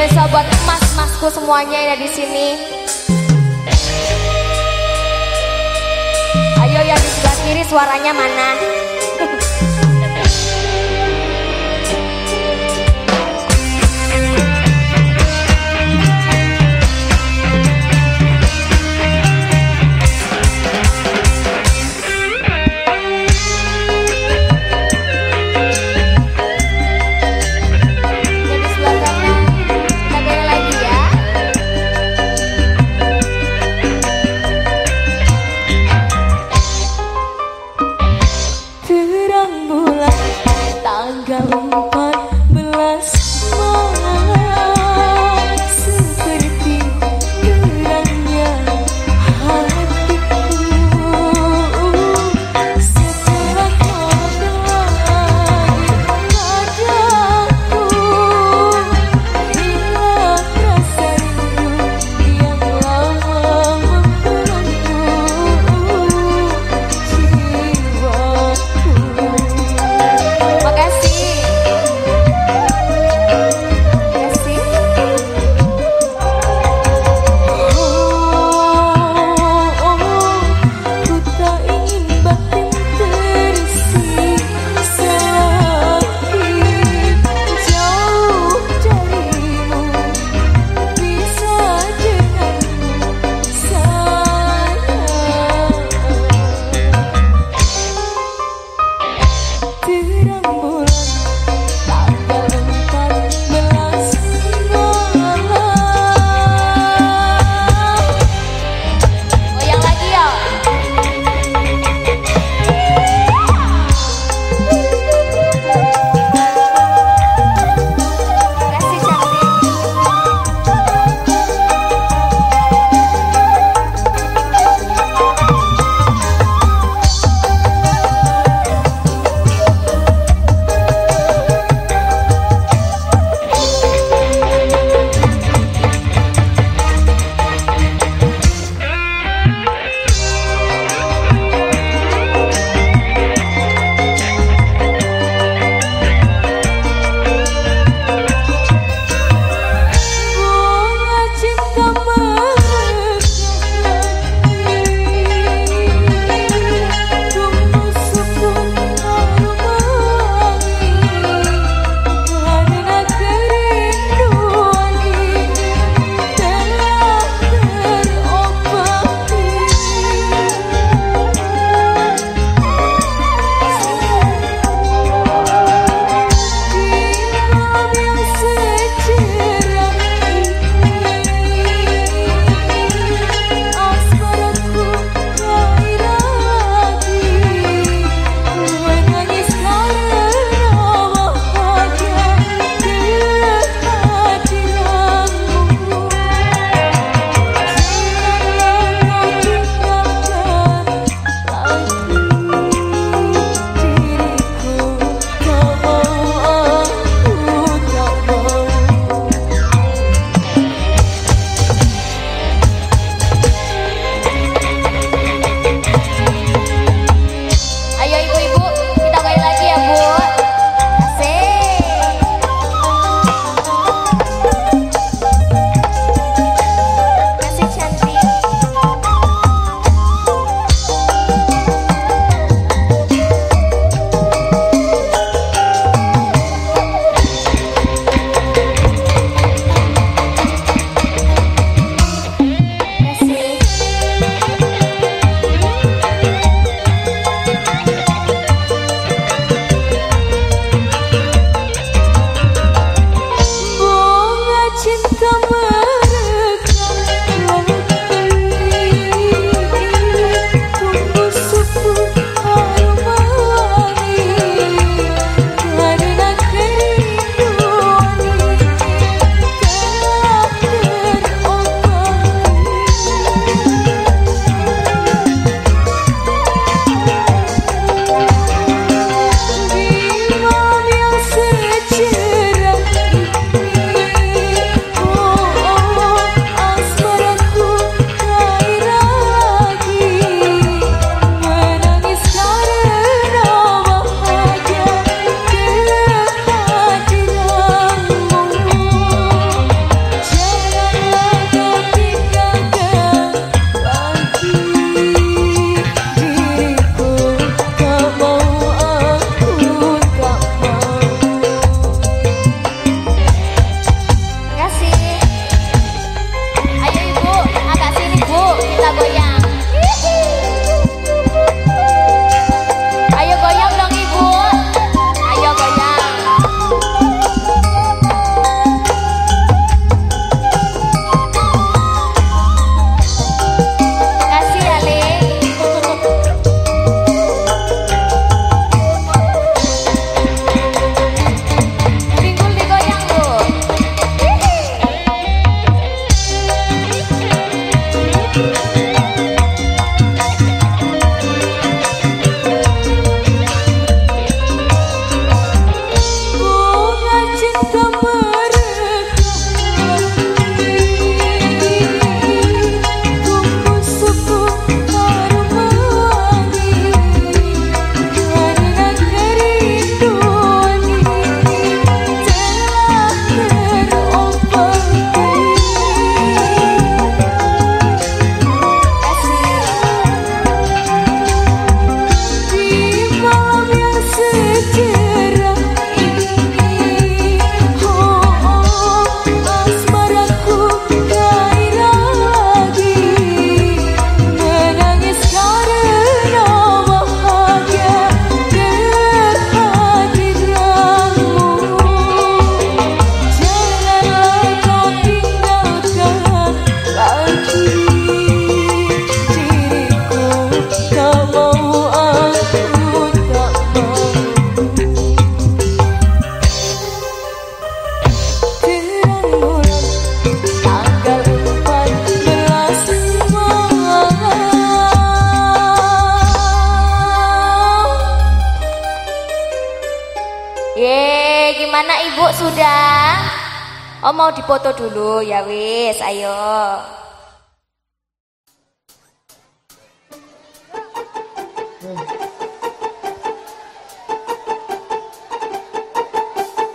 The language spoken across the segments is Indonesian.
spesial buat emas-emasku semuanya yang ada di sini. Ayo yang di sebelah kiri suaranya mana?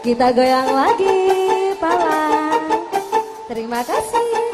Kita goyang lagi, pala. Terima kasih.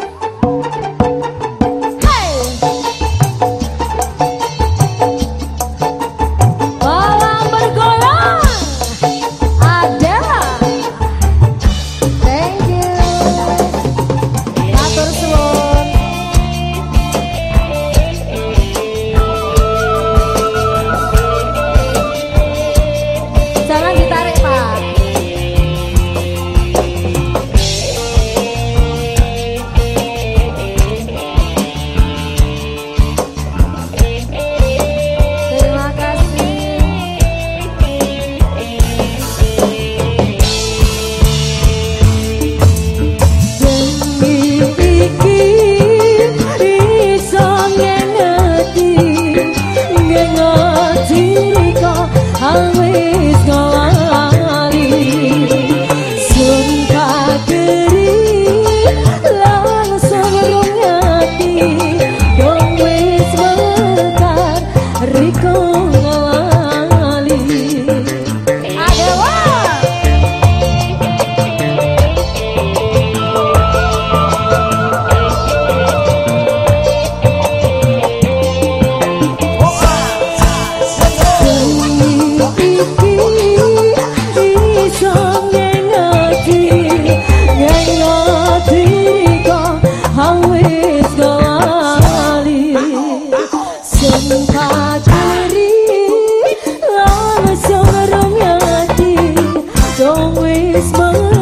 endless world.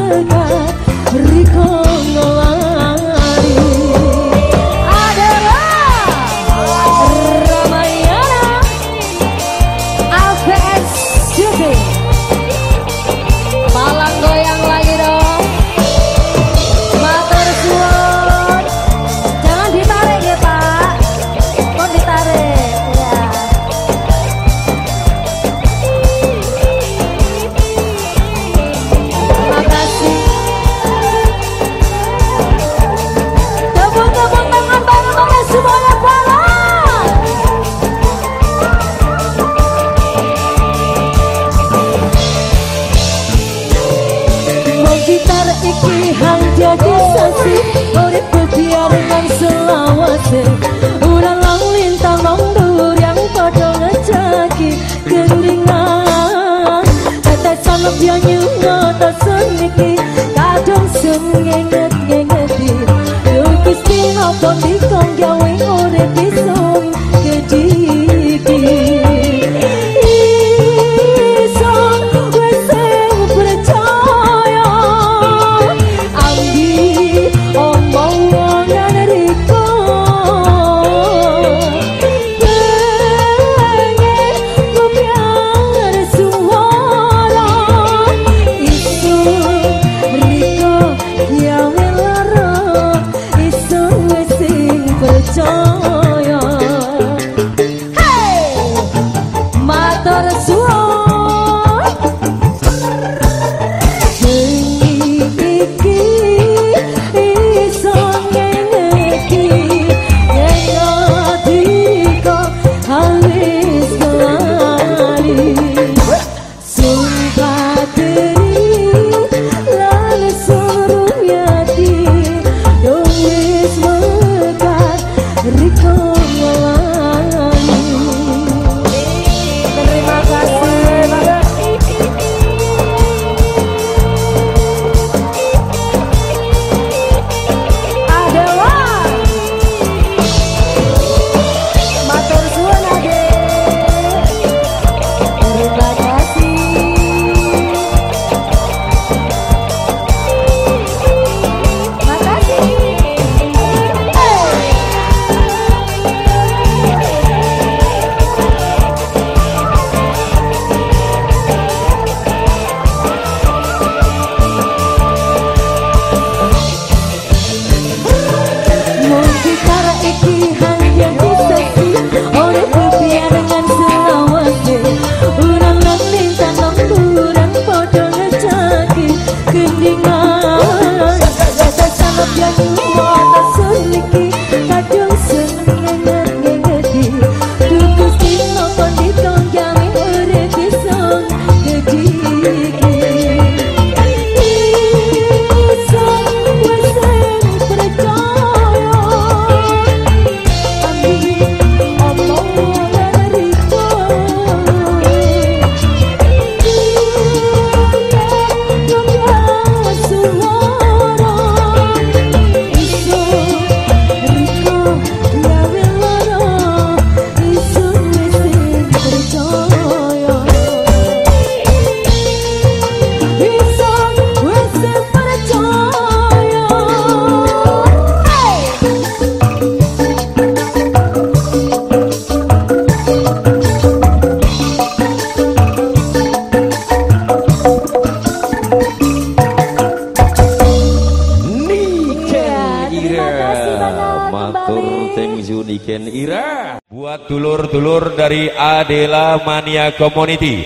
Dari Adela Mania Community.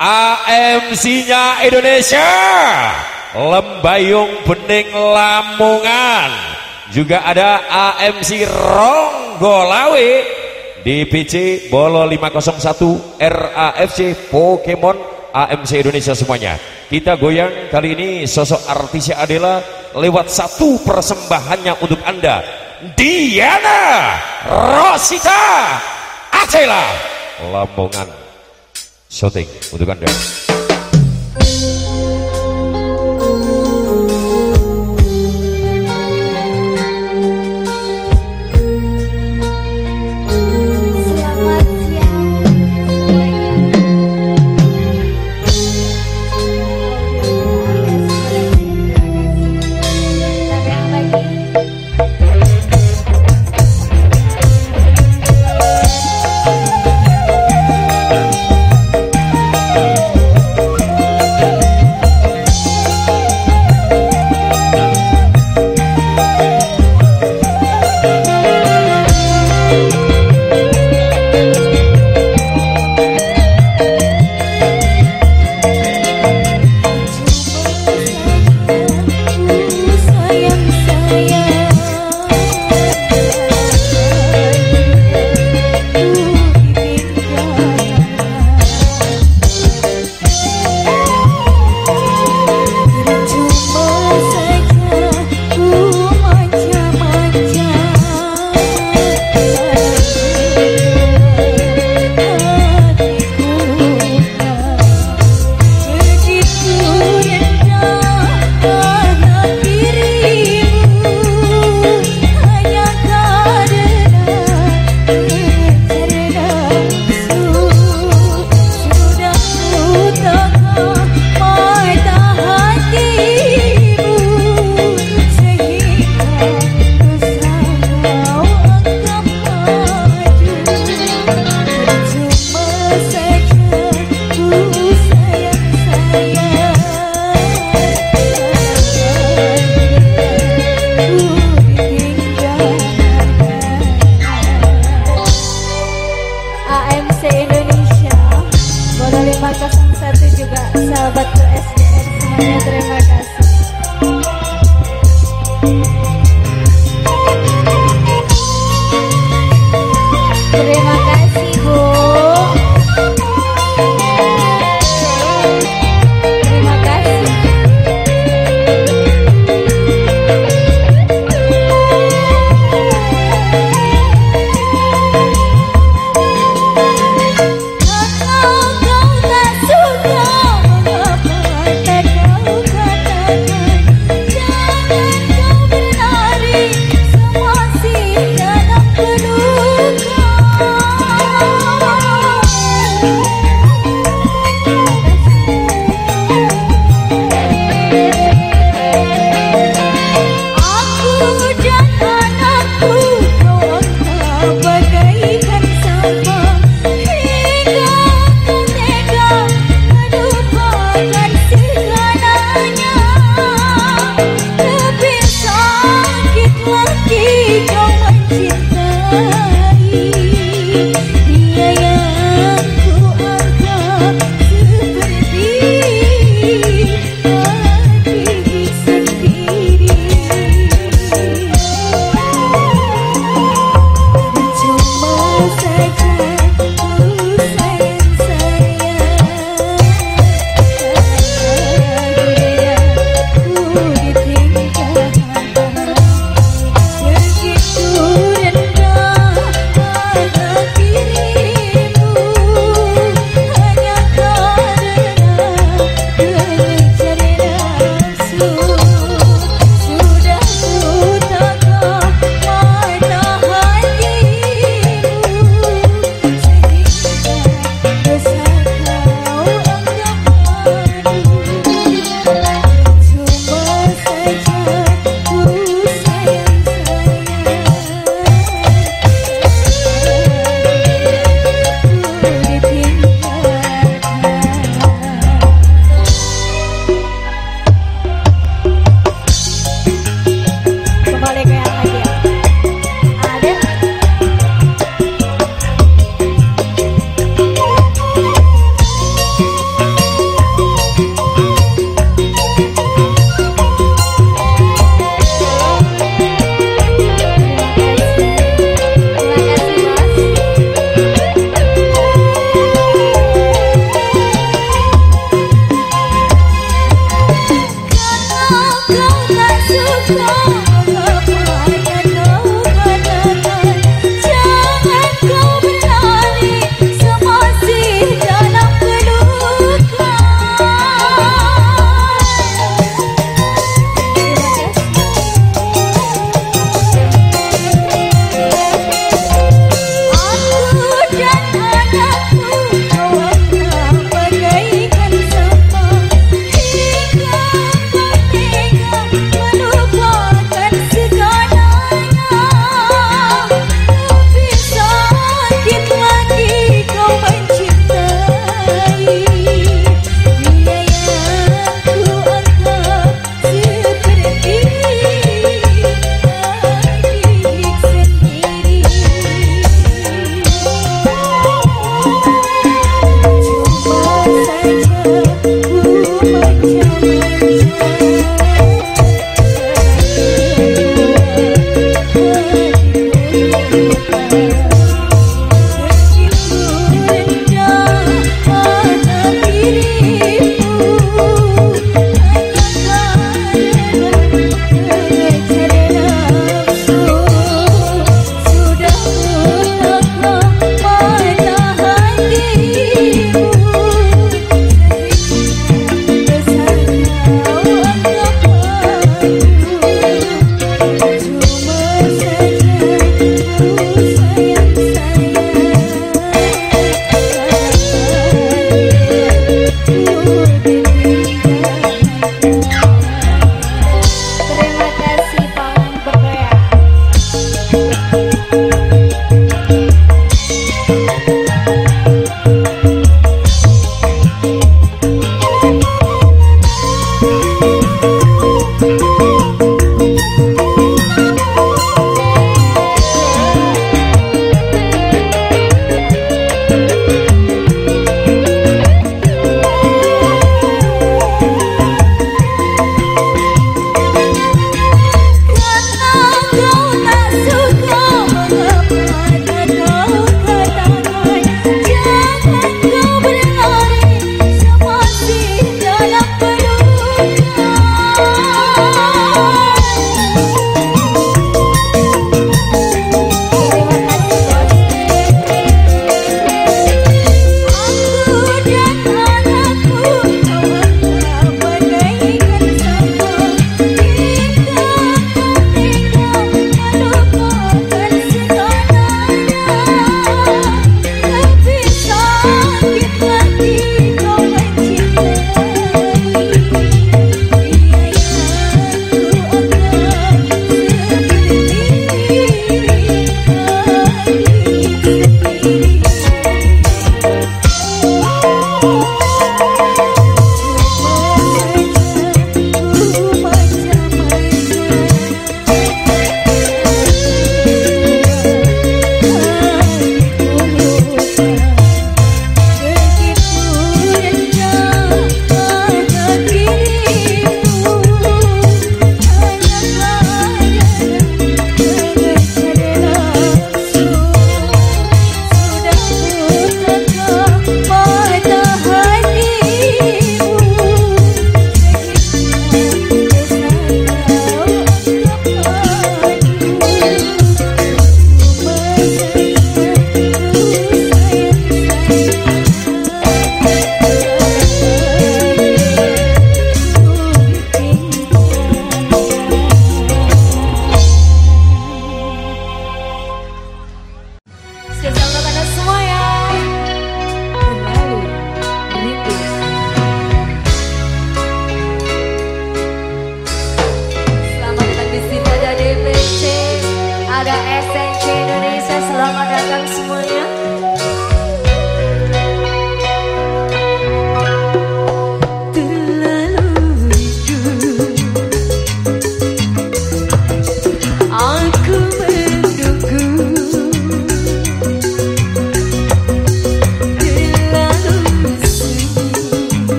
AMC-nya Indonesia. Lembayung Bening Lamongan juga ada AMC Ronggolawe DPC Bolo 501 RAFC Pokemon AMC Indonesia semuanya. Kita goyang kali ini sosok artis Adela lewat satu persembahannya untuk anda. Diana Rosita Acela Lamongan Shooting. Untuk Anda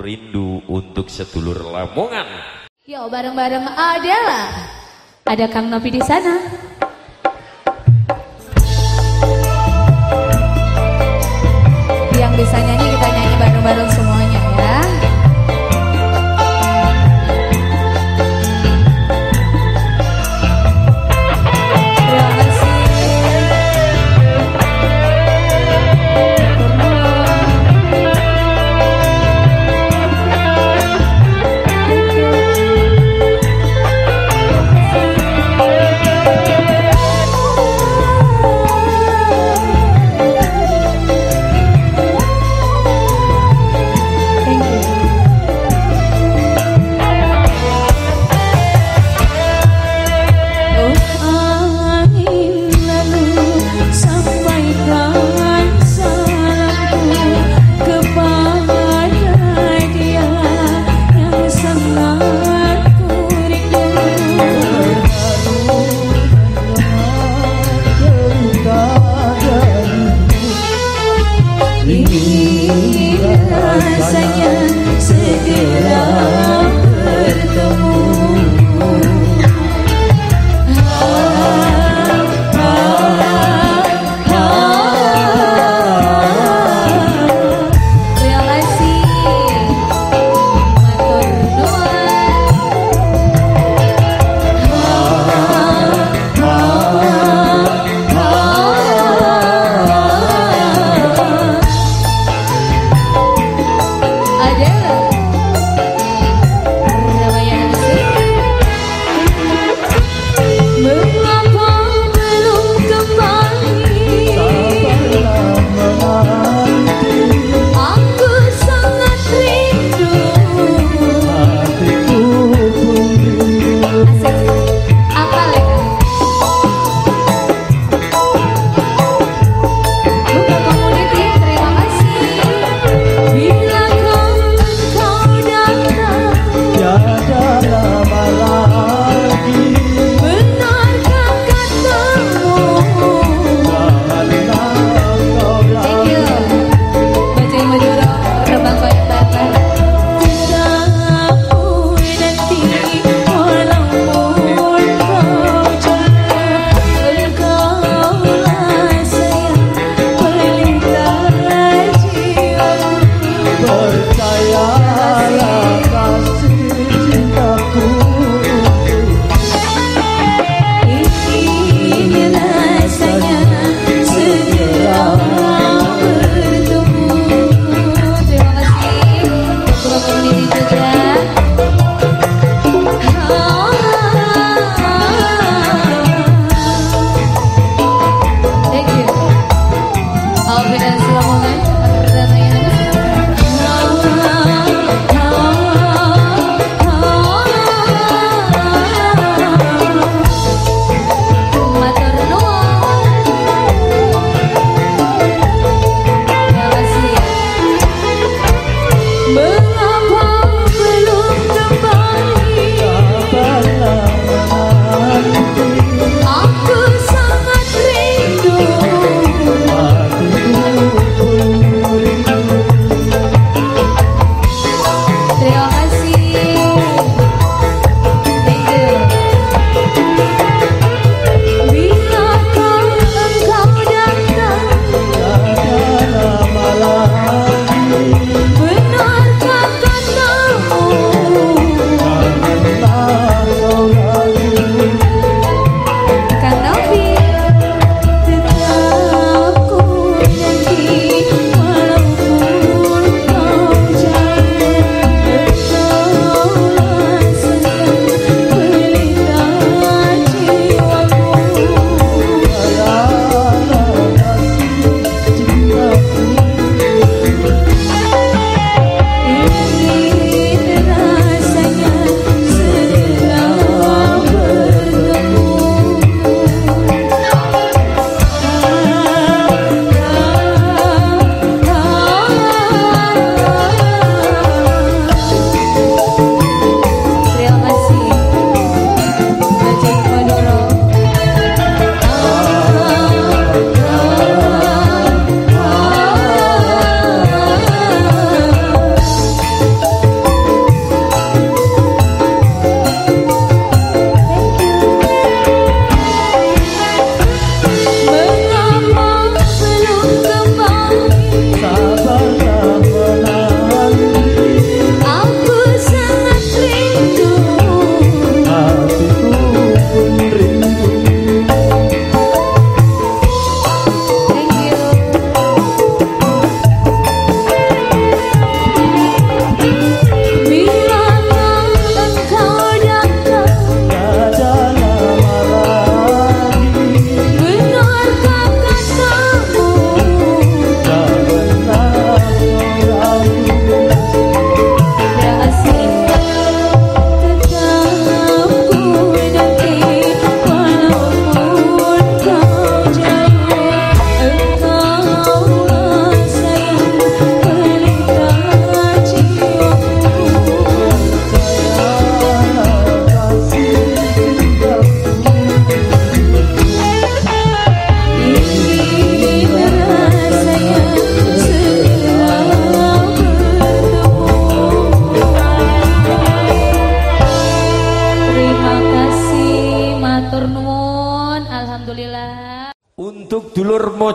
rindu untuk sedulur Lamongan. Yo bareng-bareng Adela. Ada Kang Novi di sana. Yang bisa nyanyi kita nyanyi bareng-bareng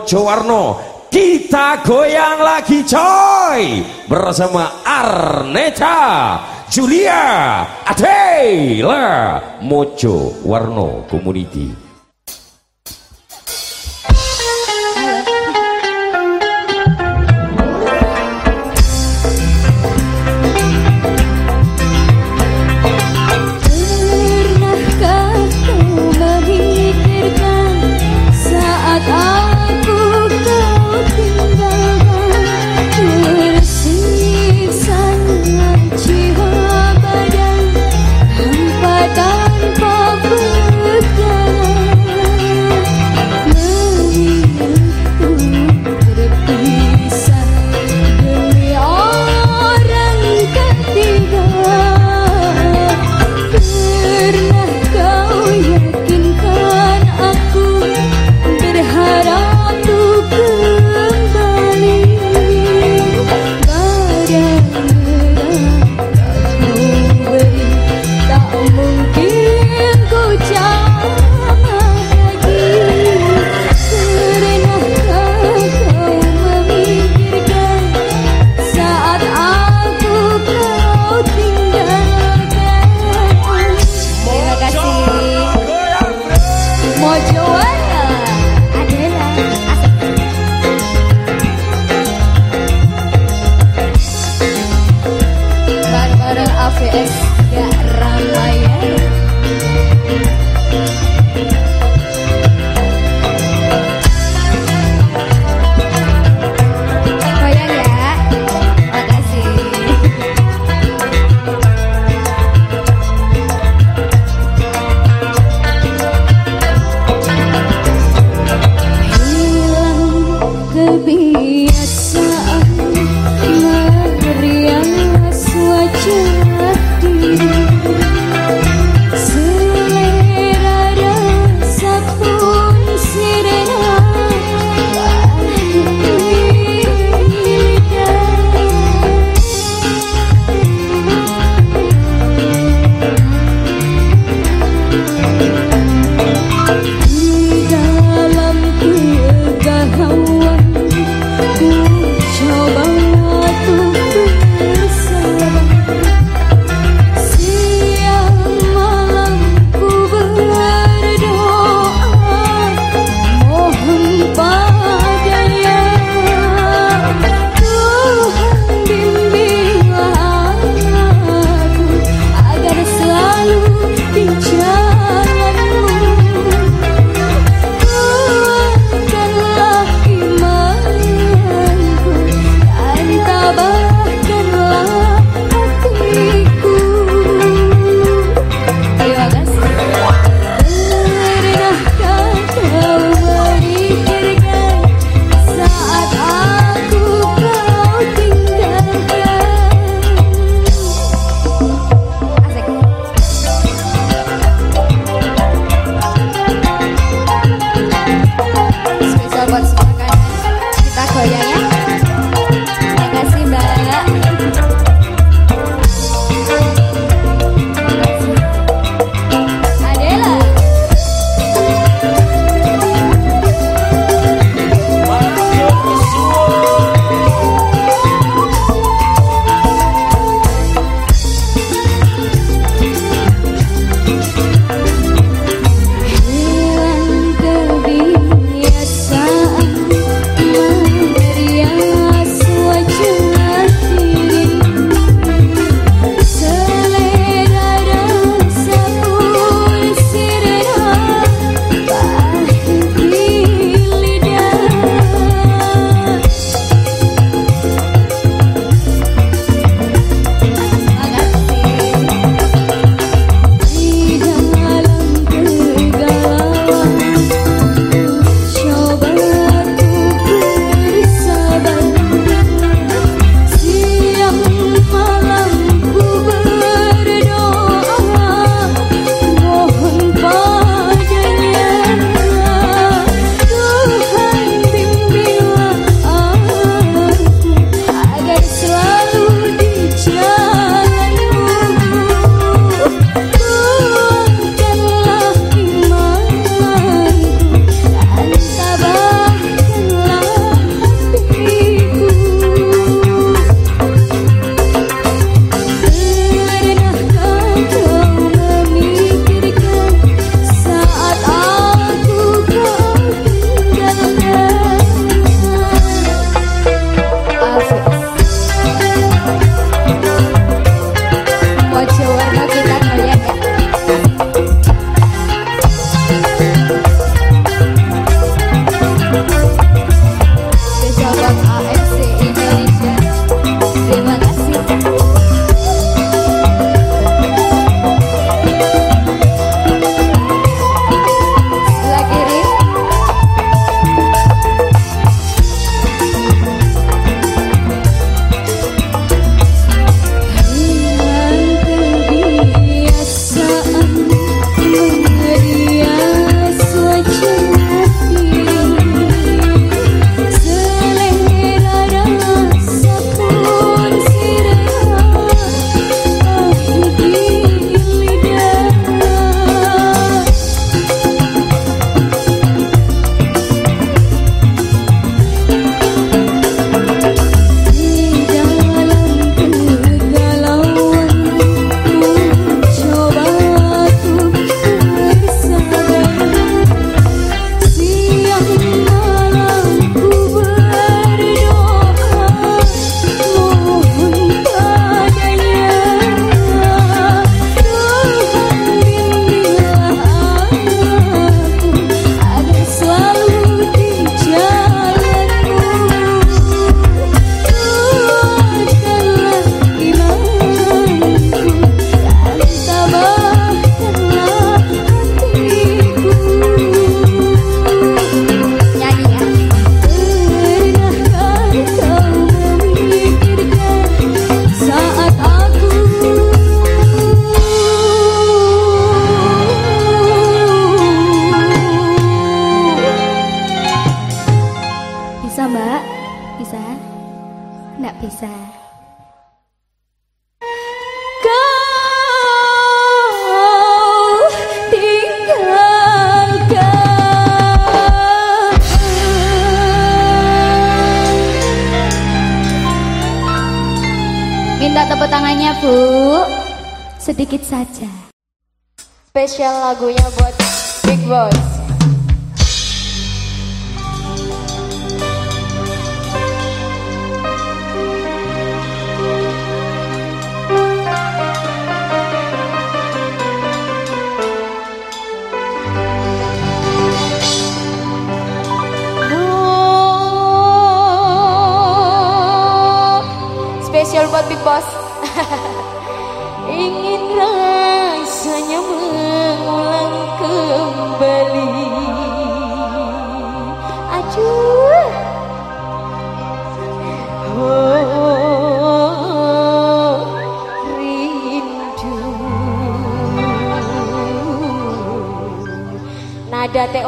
dulur Mojo Warno kita goyang lagi coy. Bersama Arneta Julia Adela Mojo Warno Community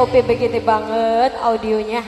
TOP begitu banget audionya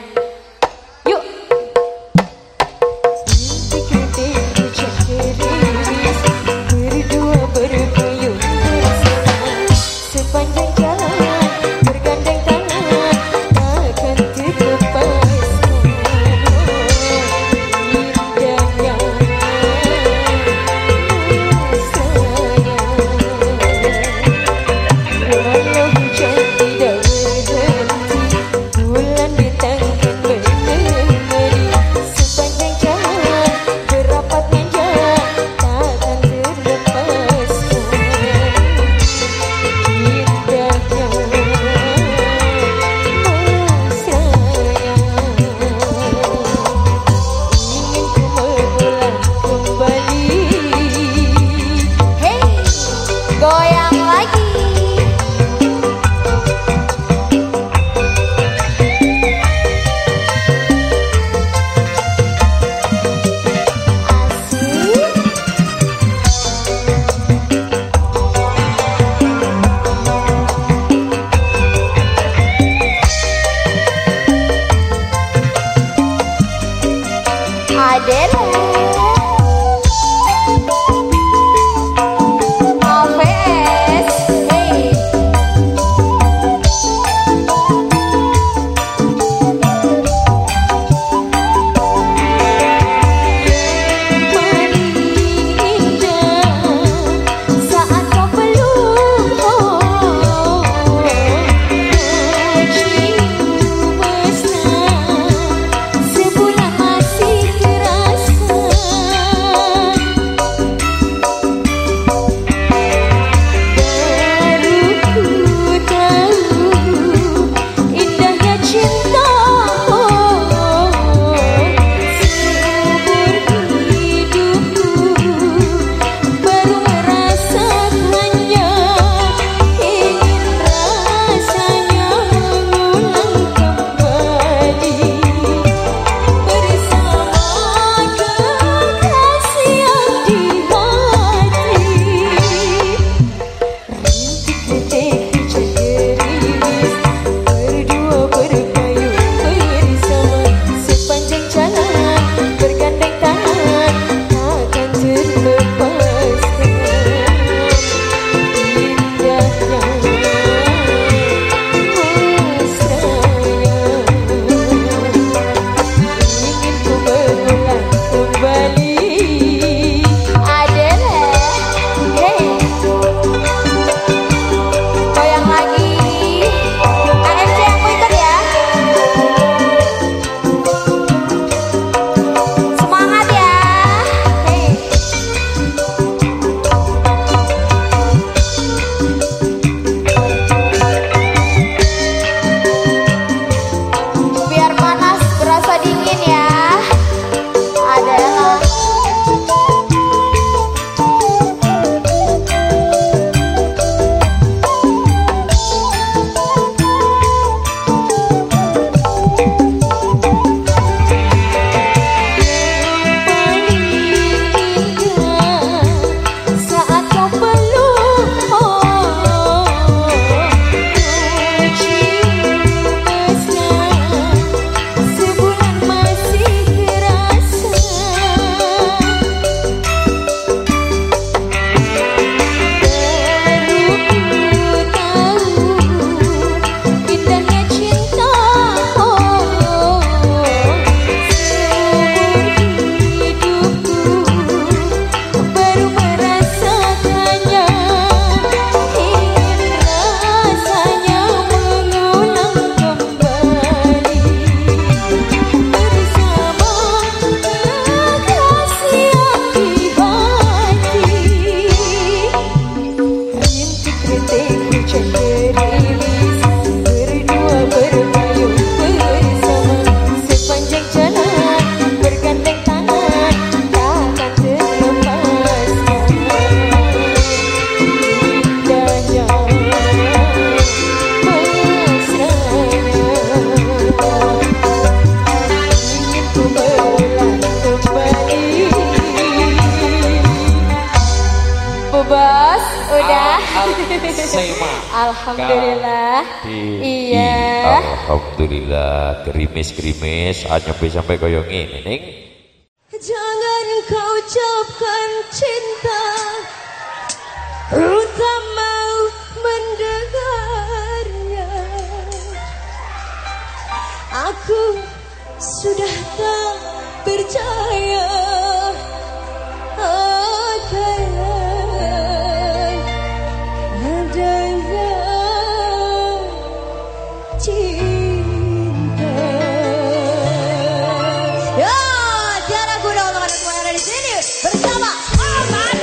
teman semua yang ada di sini bersama Amanda. Hey,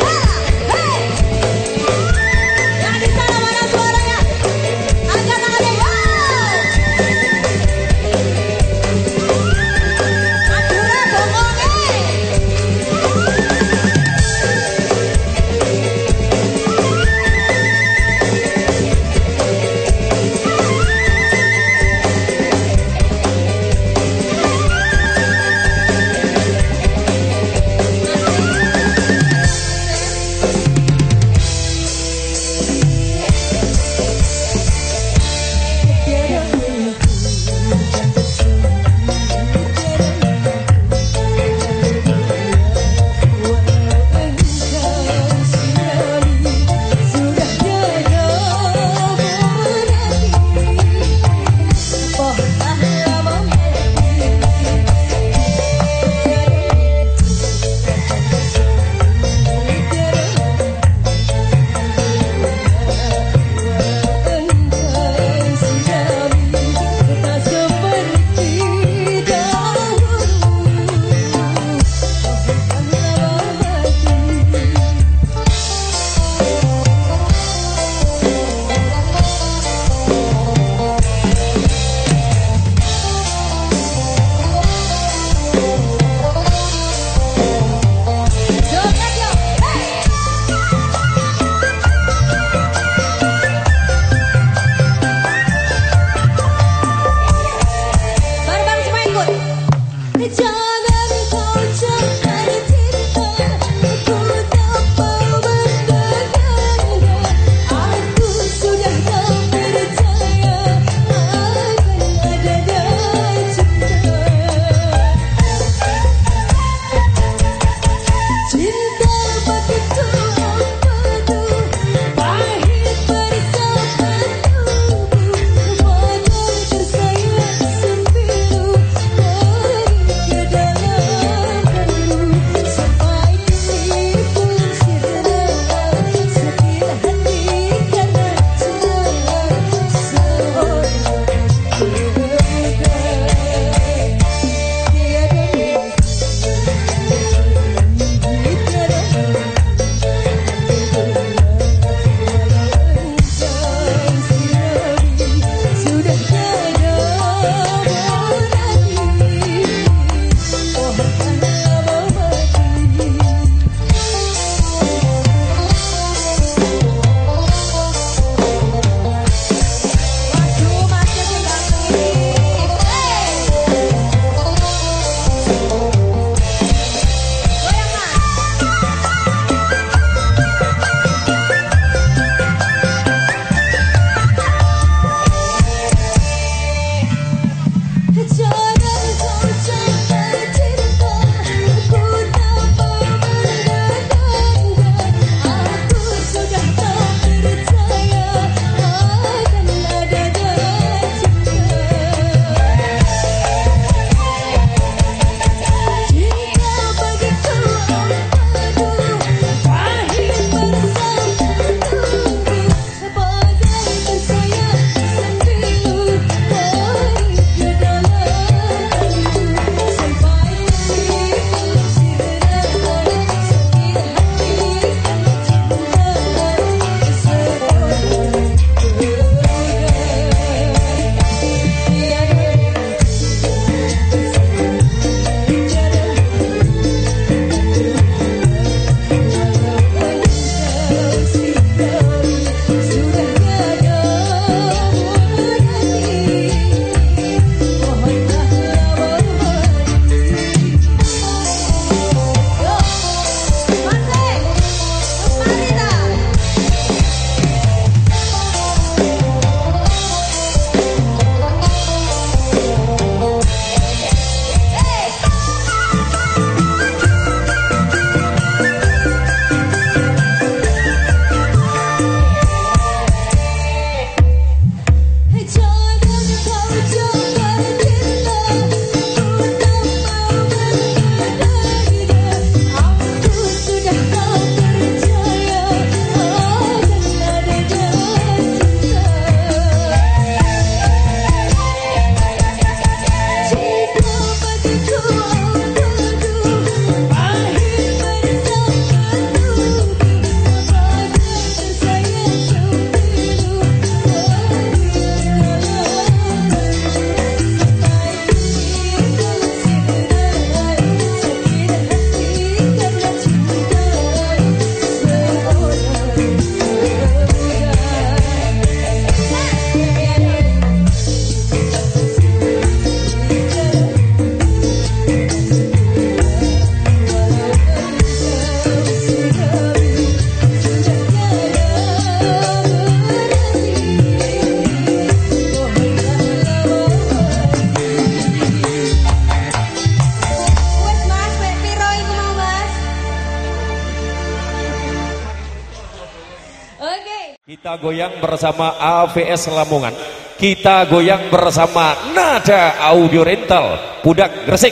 goyang bersama AVS Lamongan. Kita goyang bersama Nada Audio Rental Pudak Gresik.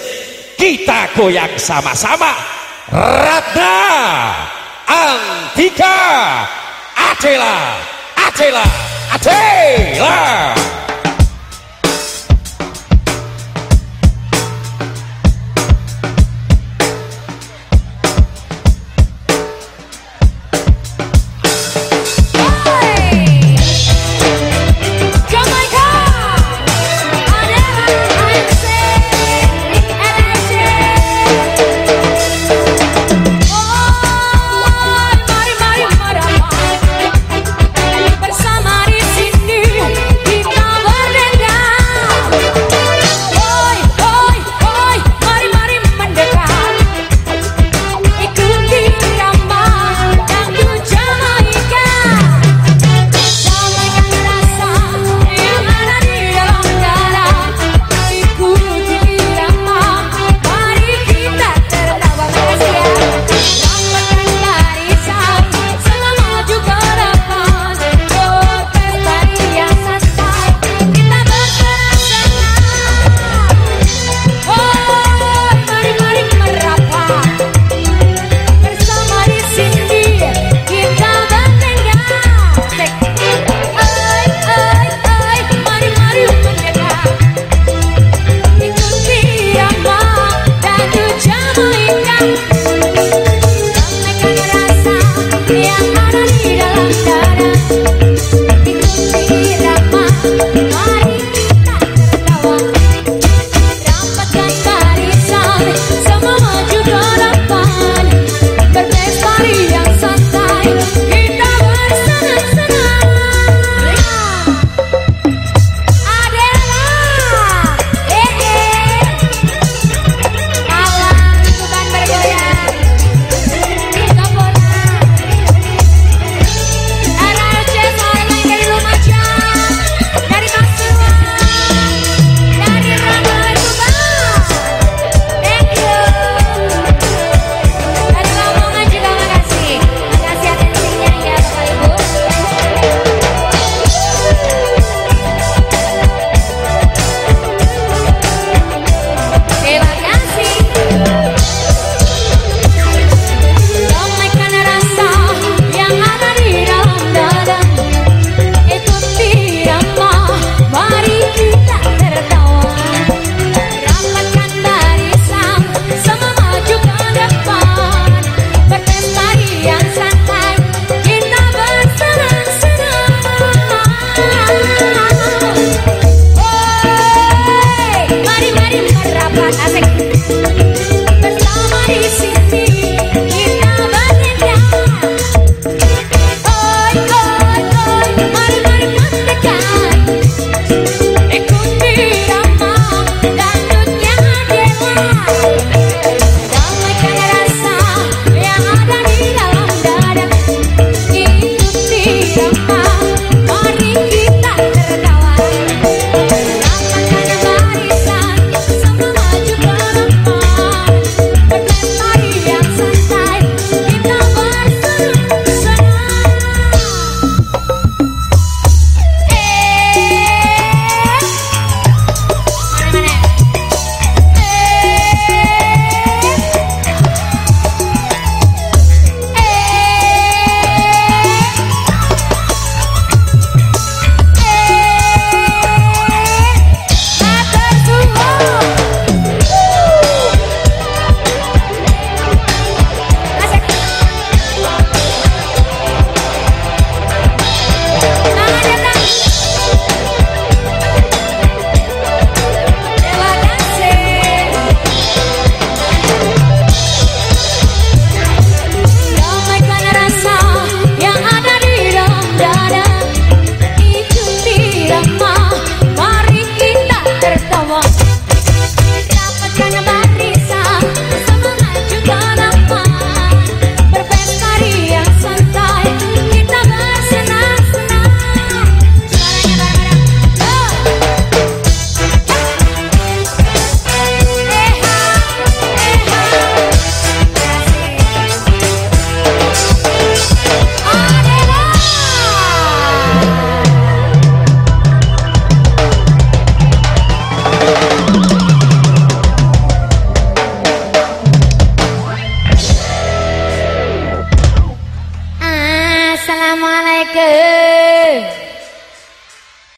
Kita goyang sama-sama. Ratna Antika Acela Acela Acela.